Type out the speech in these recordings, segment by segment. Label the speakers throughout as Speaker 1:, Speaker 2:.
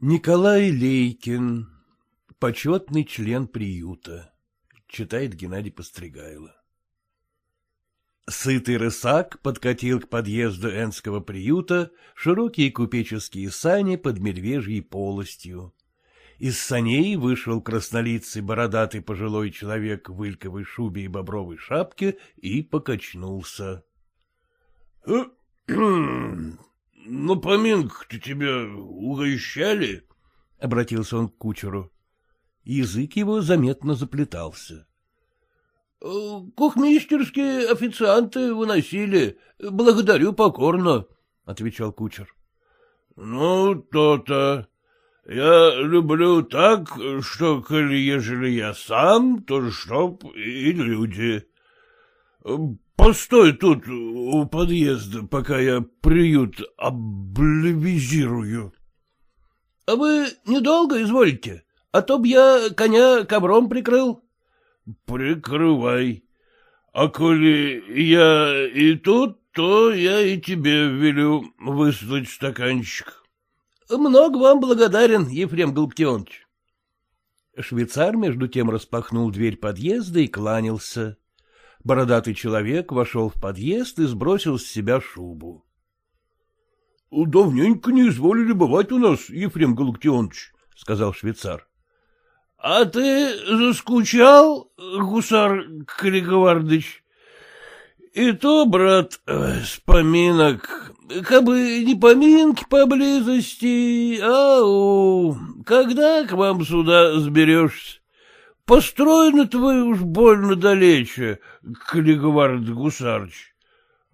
Speaker 1: Николай Лейкин, почетный член приюта, читает Геннадий Постригайло. Сытый рысак подкатил к подъезду Энского приюта широкие купеческие сани под медвежьей полостью. Из саней вышел краснолицый бородатый пожилой человек в ильковой шубе и бобровой шапке и покачнулся.
Speaker 2: «Э, — На поминках-то тебя угощали?
Speaker 1: — обратился он к кучеру. Язык его заметно заплетался.
Speaker 2: Э, — Кухмистерские официанты выносили. Благодарю покорно, — отвечал кучер. — Ну, то-то. Я люблю так, что, коли ежели я сам, то чтоб и люди. Постой тут у подъезда, пока я приют облевизирую. — А вы недолго изволите, а то б я коня ковром прикрыл. — Прикрывай. А коли я и тут, то я и тебе велю выслать стаканчик. — Много вам благодарен, Ефрем Галактионович.
Speaker 1: Швейцар между тем распахнул дверь подъезда и кланялся. Бородатый человек вошел в подъезд и сбросил с себя шубу.
Speaker 2: — Давненько не изволили бывать у нас, Ефрем Галактионович, — сказал швейцар. — А ты заскучал, гусар Криговардыч? И то, брат, с поминок, кабы не поминки поблизости, ау, когда к вам сюда сберешься? Построено-то вы уж больно далече, Калигвард Гусарыч.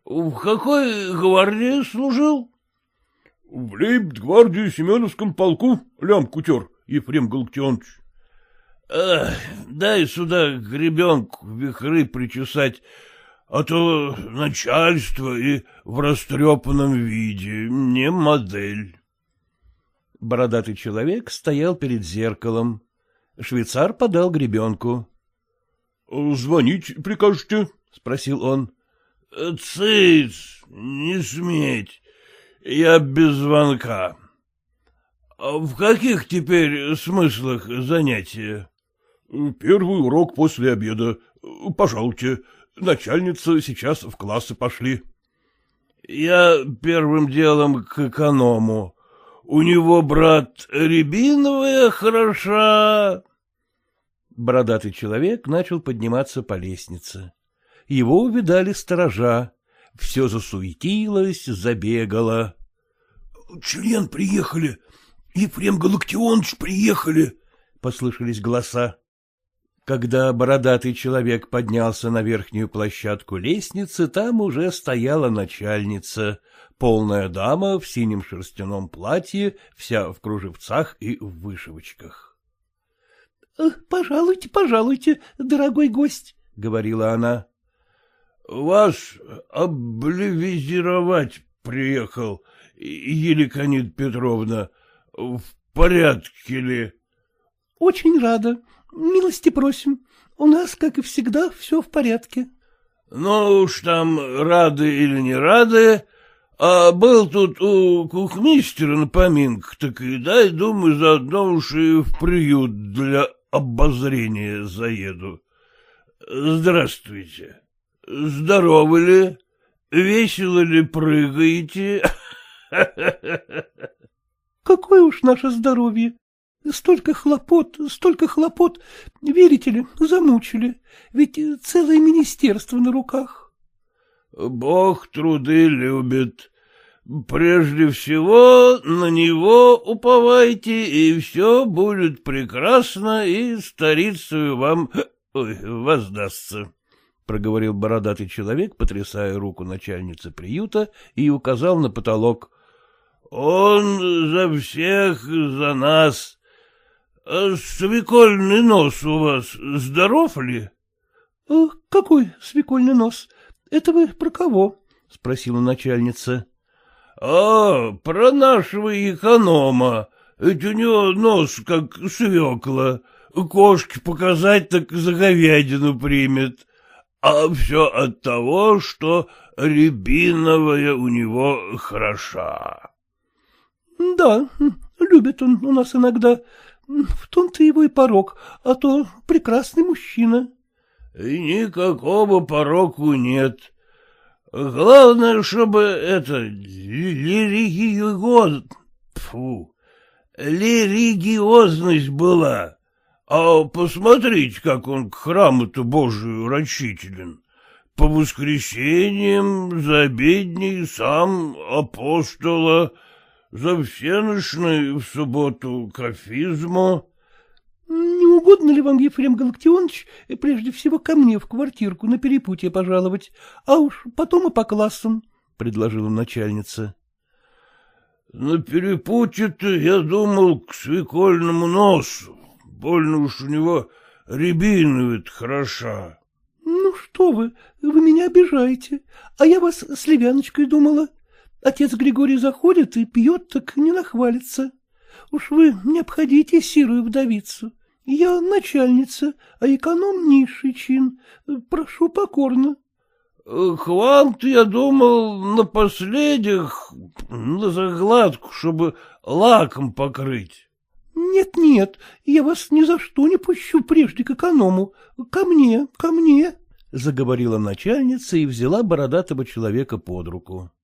Speaker 2: В какой гвардии служил? — В лейб-гвардии Семеновском полку, лям кутер, Ефрем Галактионович. — Дай сюда гребенку вихры причесать, а то начальство и в растрепанном виде, не модель.
Speaker 1: Бородатый человек стоял перед зеркалом. Швейцар подал гребенку.
Speaker 2: — Звонить прикажете? — спросил он. — Цыц, не сметь, я без звонка. А — В каких теперь смыслах занятия? — Первый урок после обеда. Пожалуйте, начальница сейчас в классы пошли. — Я первым делом к эконому. У него, брат, рябиновая хороша,
Speaker 1: Бородатый человек начал подниматься по лестнице. Его увидали сторожа. Все засуетилось, забегало.
Speaker 2: — Член приехали! Ефрем Галактионович приехали! — послышались голоса.
Speaker 1: Когда бородатый человек поднялся на верхнюю площадку лестницы, там уже стояла начальница, полная дама в синем шерстяном платье, вся в кружевцах и в вышивочках.
Speaker 3: — Пожалуйте, пожалуйте, дорогой гость, — говорила она.
Speaker 2: — Вас облевизировать приехал, Еликонид Петровна. В порядке ли?
Speaker 3: — Очень рада. Милости просим. У нас, как и всегда, все в порядке.
Speaker 2: — Ну уж там рады или не рады, а был тут у кухмистера на поминках, так и дай, думаю, заодно уж и в приют для обозрение заеду. Здравствуйте. Здоровы ли? Весело ли прыгаете?
Speaker 3: Какое уж наше здоровье! Столько хлопот, столько хлопот, верите ли, замучили. Ведь целое министерство на руках.
Speaker 2: Бог труды любит. Прежде всего на него уповайте, и все будет прекрасно, и старицу вам ой, воздастся, — проговорил бородатый человек, потрясая руку начальницы приюта и указал на потолок. — Он за всех, за нас. А свекольный нос у вас здоров ли?
Speaker 3: — Какой свекольный нос? Это вы про кого? — спросила начальница.
Speaker 2: — А, про нашего эконома. Ведь у него нос как свекла. Кошки показать, так за говядину примет. А все от того, что рябиновая у него хороша.
Speaker 3: — Да, любит он у нас иногда. В том-то его и порог, а то прекрасный мужчина.
Speaker 2: — Никакого пороку нет. Главное, чтобы это... Религиоз... Фу... Религиозность была. А посмотрите, как он к храму-то Божию рачителен. По воскресеньям, за обедней сам апостола, за всеночной в субботу кафизму.
Speaker 3: Не угодно ли вам, Ефрем Галактионович, прежде всего ко мне в квартирку на перепутье пожаловать, а уж потом и по классам? — предложила начальница.
Speaker 2: — На перепутье-то я думал к свекольному носу. Больно уж у него рябина ведь хороша.
Speaker 3: — Ну что вы, вы меня обижаете, а я вас с Левяночкой думала. Отец Григорий заходит и пьет, так не нахвалится. Уж вы не обходите сирую вдовицу. Я начальница, а эконом низший чин. Прошу покорно.
Speaker 2: — К вам-то, я думал, на последних, на загладку, чтобы лаком покрыть.
Speaker 3: Нет-нет, я вас ни за что не пущу прежде к эконому. Ко мне, ко мне, — заговорила начальница и взяла бородатого человека под руку.
Speaker 2: —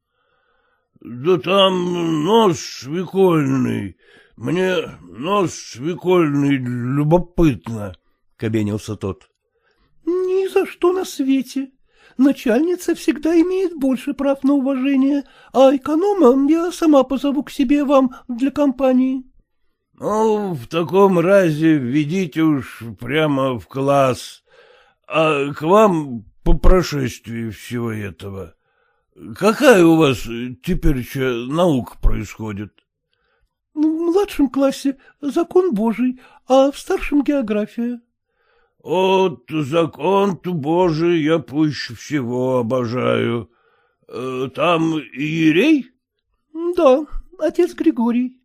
Speaker 2: Да там нос свекольный, мне нос свекольный любопытно, — кабенился тот.
Speaker 3: — Ни за что на свете. Начальница всегда имеет больше прав на уважение, а эконома я сама позову к себе вам для компании.
Speaker 2: — Ну, в таком разе ведите уж прямо в класс, а к вам по прошествии всего этого. Какая у вас теперь наука происходит?
Speaker 3: — В младшем классе закон Божий, а в старшем география.
Speaker 2: — Вот закон-то Божий я пуще всего обожаю. Э, там иерей?
Speaker 3: — Да, отец Григорий.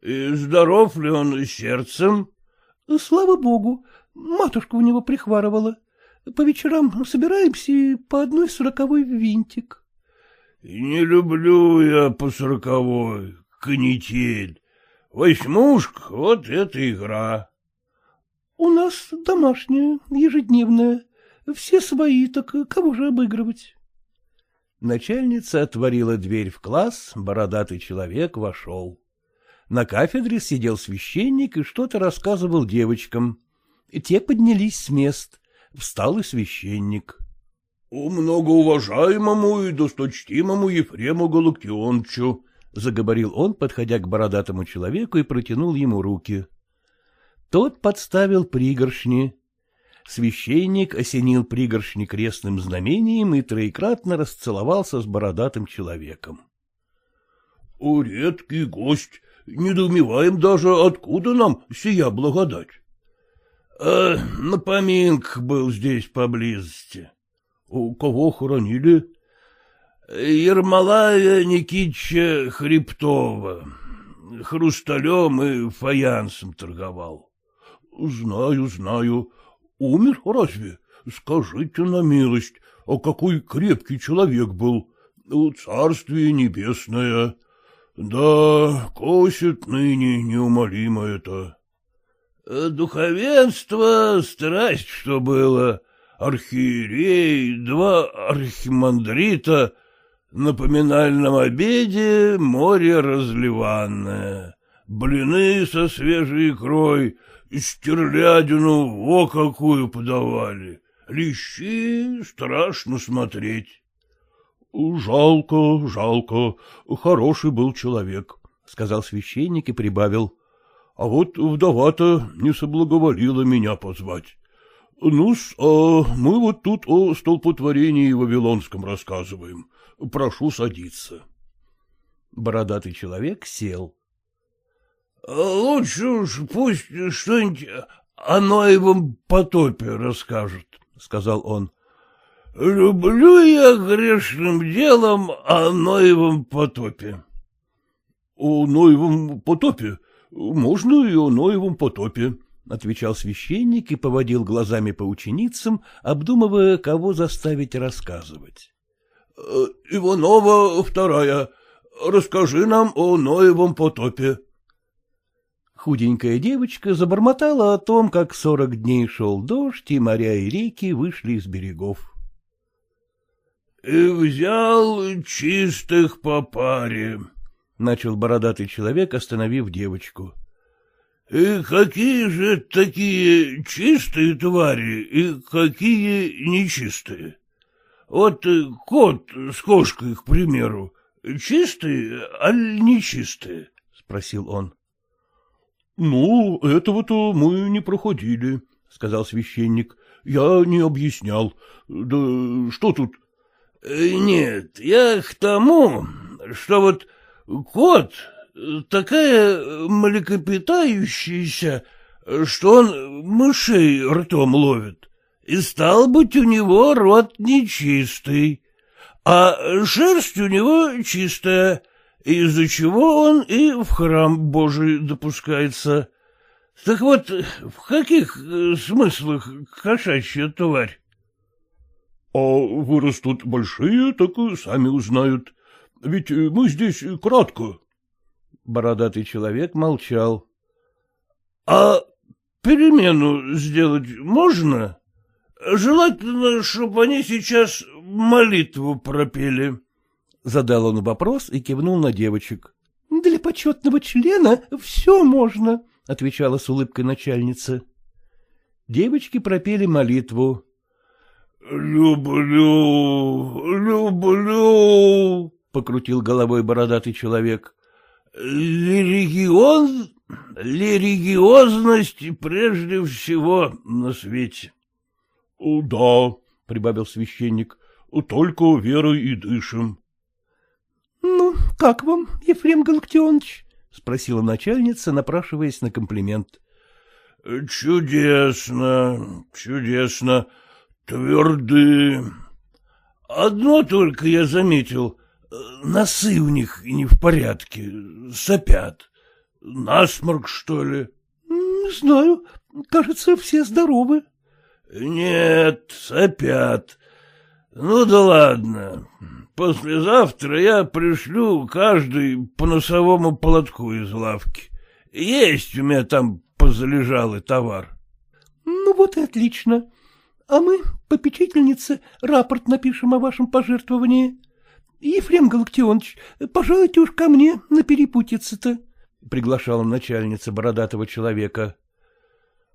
Speaker 2: И здоров ли он сердцем?
Speaker 3: — Слава богу, матушка у него прихварывала. По вечерам собираемся и по одной сороковой винтик.
Speaker 2: — Не люблю я по сороковой, канитель. Восьмушка — вот эта игра.
Speaker 3: — У нас домашняя, ежедневная. Все свои, так кого же обыгрывать?
Speaker 1: Начальница отворила дверь в класс, бородатый человек вошел. На кафедре сидел священник и что-то рассказывал девочкам. Те поднялись с мест. Встал и священник.
Speaker 2: — Многоуважаемому и досточтимому Ефрему Галактионовичу, —
Speaker 1: заговорил он, подходя к бородатому человеку и протянул ему руки. Тот подставил пригоршни. Священник осенил пригоршни крестным знамением и троекратно расцеловался с бородатым человеком.
Speaker 2: — редкий гость, недоумеваем даже, откуда нам сия благодать. А, на поминках был здесь поблизости. У кого хоронили? Ермолая Никитича Хребтова. Хрусталем и фаянсом торговал. Знаю, знаю. Умер разве? Скажите на милость, а какой крепкий человек был. Царствие небесное. Да, косит ныне неумолимо это. Духовенство — страсть, что было. Архиерей, два архимандрита, на поминальном обеде море разливанное, блины со свежей икрой, стерлядину во какую подавали, лещи страшно смотреть. — Жалко, жалко, хороший был человек, — сказал священник и прибавил. — А вот вдова-то не соблаговолила меня позвать. Ну-с, а мы вот тут о столпотворении Вавилонском рассказываем. Прошу садиться.
Speaker 1: Бородатый человек сел.
Speaker 2: — Лучше уж пусть что-нибудь о Ноевом потопе расскажет, — сказал он. Люблю я грешным делом о Ноевом потопе.
Speaker 1: — О Ноевом потопе? Можно и о Ноевом потопе, — отвечал священник и поводил глазами по ученицам, обдумывая, кого заставить рассказывать.
Speaker 2: «Э, — Иванова вторая, расскажи нам о Ноевом потопе.
Speaker 1: Худенькая девочка забормотала о том, как сорок дней шел дождь, и моря и реки вышли из берегов.
Speaker 2: — И взял чистых по паре, — начал бородатый человек, остановив девочку. — И какие же такие чистые твари и какие нечистые? Вот кот с кошкой, к примеру, чистые, аль нечистые? — спросил он.
Speaker 1: — Ну, этого-то мы не проходили, — сказал священник. — Я не объяснял. Да что тут?
Speaker 2: Э, — Нет, я к тому, что вот кот такая млекопитающаяся, что он мышей ртом ловит, и стал быть у него рот нечистый, а шерсть у него чистая — из-за чего он и в храм Божий допускается. Так вот, в каких э, смыслах кошачья тварь?
Speaker 1: — А вырастут большие, так сами узнают. Ведь мы здесь кратко. Бородатый человек молчал.
Speaker 2: — А перемену сделать можно? Желательно, чтобы они сейчас молитву пропели.
Speaker 1: Задал он вопрос и кивнул на девочек.
Speaker 3: — Для почетного члена все можно, — отвечала с улыбкой начальница.
Speaker 1: Девочки пропели молитву.
Speaker 2: — Люблю, люблю, — покрутил головой бородатый человек. — Лирегион, лирегиозность прежде всего на свете.
Speaker 1: — Да, — прибавил священник, — только верой и дышим.
Speaker 3: Ну, как вам, Ефрем Галактионович?
Speaker 1: — спросила начальница, напрашиваясь на комплимент.
Speaker 2: — Чудесно, чудесно, тверды. Одно только я заметил, носы у них не в порядке, сопят. Насморк, что ли?
Speaker 3: — Не знаю, кажется, все здоровы.
Speaker 2: — Нет, сопят. Ну да ладно, Послезавтра я пришлю каждый по носовому платку из лавки. Есть у меня там позалежалый товар.
Speaker 3: — Ну вот и отлично. А мы, попечительнице, рапорт напишем о вашем пожертвовании. Ефрем Галактионович, пожалуйте уж ко мне на перепутице-то, — приглашала начальница бородатого человека.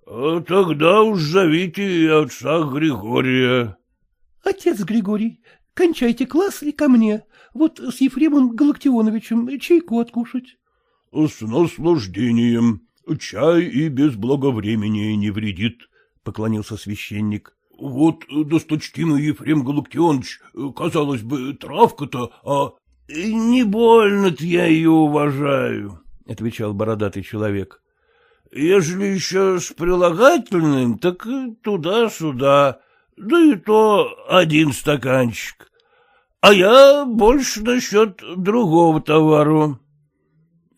Speaker 2: А — Тогда уж зовите отца Григория.
Speaker 3: — Отец Григорий, Кончайте класс и ко мне. Вот с Ефремом Галактионовичем чайку откушать.
Speaker 1: — С наслаждением. Чай и без благовремени не вредит, — поклонился священник. — Вот, досточтимый Ефрем Галактионович, казалось бы, травка-то, а...
Speaker 2: — Не больно-то я ее уважаю, — отвечал бородатый человек. — Ежели еще с прилагательным, так туда-сюда, да и то один стаканчик. А я больше насчет другого товару.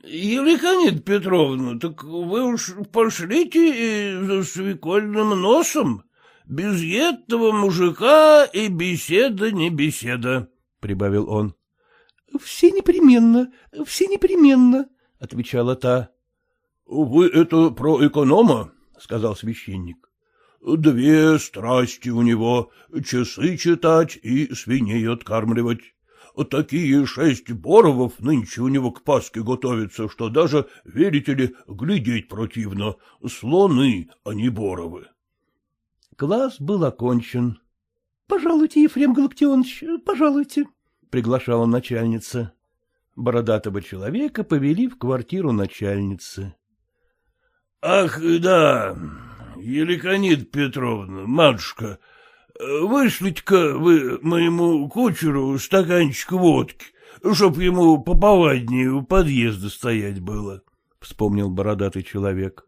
Speaker 2: Евликанит Петровна, так вы уж пошлите и за свекольным носом. Без этого мужика и беседа не беседа, — прибавил он.
Speaker 3: — Все непременно, все непременно, — отвечала та.
Speaker 1: — Вы это про эконома? — сказал священник. Две страсти у него — часы читать и свиней откармливать. Такие шесть боровов нынче у него к Пасхе готовятся, что даже, верите ли, глядеть противно. Слоны, а не боровы.
Speaker 3: Класс был окончен. — Пожалуйте, Ефрем Галактионович, пожалуйте, — приглашала начальница. Бородатого человека повели в квартиру начальницы.
Speaker 2: — Ах, да, Еликонид Петровна, матушка, вышлите-ка вы моему кучеру стаканчик водки, чтоб ему поповаднее у подъезда стоять было, — вспомнил бородатый человек.